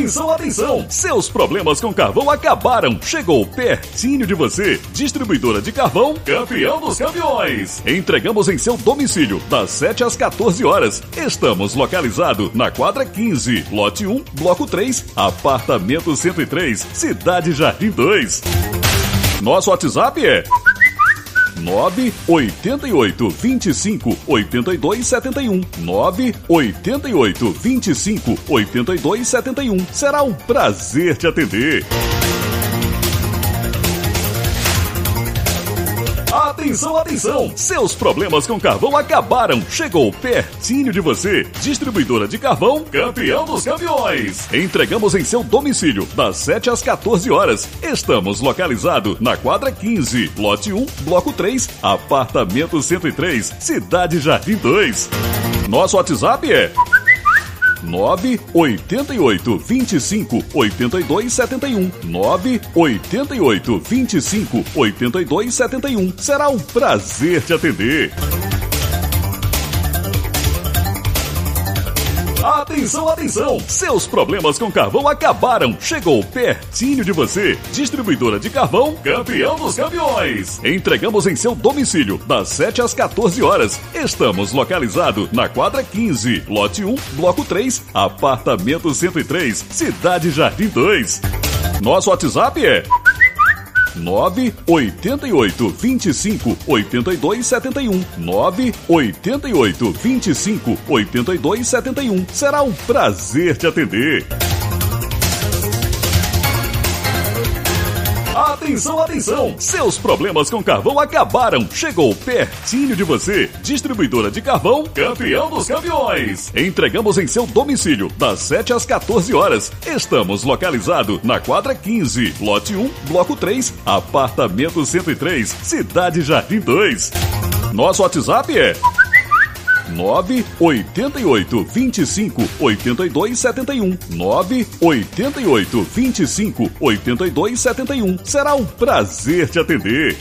Atenção, atenção! Seus problemas com carvão acabaram. Chegou pertinho de você. Distribuidora de carvão, campeão dos campeões. Entregamos em seu domicílio, das 7 às 14 horas. Estamos localizados na quadra 15, lote 1, bloco 3, apartamento 103, Cidade Jardim 2. Nosso WhatsApp é 988 25 82 71. 988 25 82 71. Será um prazer te atender. Atenção, atenção! Seus problemas com carvão acabaram. Chegou pertinho de você. Distribuidora de carvão, campeão dos campeões. Entregamos em seu domicílio, das 7 às 14 horas. Estamos localizados na quadra 15, lote 1, bloco 3, apartamento 103, Cidade Jardim 2. Nosso WhatsApp é 988 25 82 71. 988 25 82 71. Será um prazer te atender. Atenção, atenção! Seus problemas com carvão acabaram. Chegou pertinho de você. Distribuidora de carvão, campeão dos campeões. Entregamos em seu domicílio, das 7 às 14 horas. Estamos localizados na quadra 15, lote 1, bloco 3, apartamento 103, Cidade Jardim 2. Nosso WhatsApp é 988 25 82 71. 988 25 82 71. Será um prazer te atender. Atenção, atenção! Seus problemas com carvão acabaram. Chegou pertinho de você. Distribuidora de carvão, campeão dos campeões. Entregamos em seu domicílio, das 7 às 14 horas. Estamos localizados na quadra 15, lote 1, bloco 3, apartamento 103, Cidade Jardim 2. Nosso WhatsApp é 988 25 82 71. 988 25 82 71. Será um prazer te atender.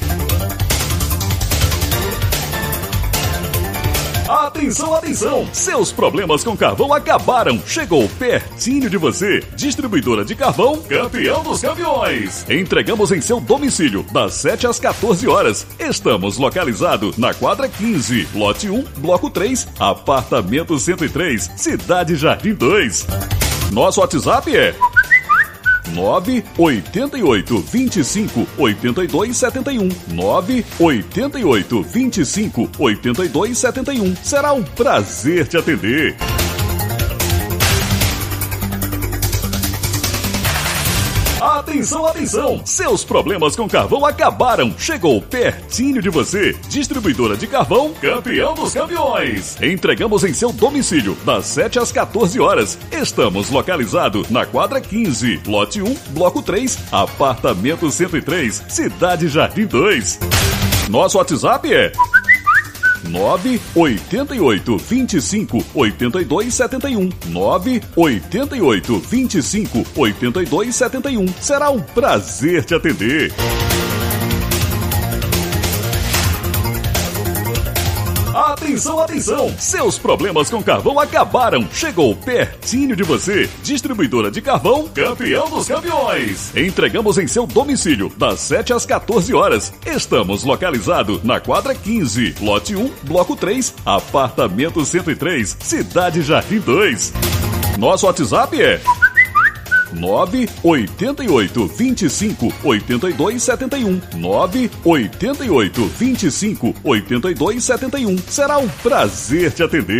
Atenção, atenção! Seus problemas com carvão acabaram. Chegou pertinho de você. Distribuidora de carvão, campeão dos campeões. Entregamos em seu domicílio, das 7 às 14 horas. Estamos localizados na quadra 15, lote 1, bloco 3, apartamento 103, Cidade Jardim 2. Nosso WhatsApp é 988 25 82 71. 988 25 82 71. Será um prazer te atender. Atenção, atenção! Seus problemas com carvão acabaram. Chegou pertinho de você. Distribuidora de carvão, campeão dos campeões. Entregamos em seu domicílio, das 7 às 14 horas. Estamos localizados na quadra 15, lote 1, bloco 3, apartamento 103, Cidade Jardim 2. Nosso WhatsApp é 988 25 82 71. 988 25 82 71. Será um prazer te atender. Atenção, atenção! Seus problemas com carvão acabaram. Chegou pertinho de você. Distribuidora de carvão, campeão dos campeões. Entregamos em seu domicílio, das 7 às 14 horas. Estamos localizados na quadra 15, lote 1, bloco 3, apartamento 103, Cidade Jardim 2. Nosso WhatsApp é 988 25 82 71. 988 25 82 71. Será um prazer te atender.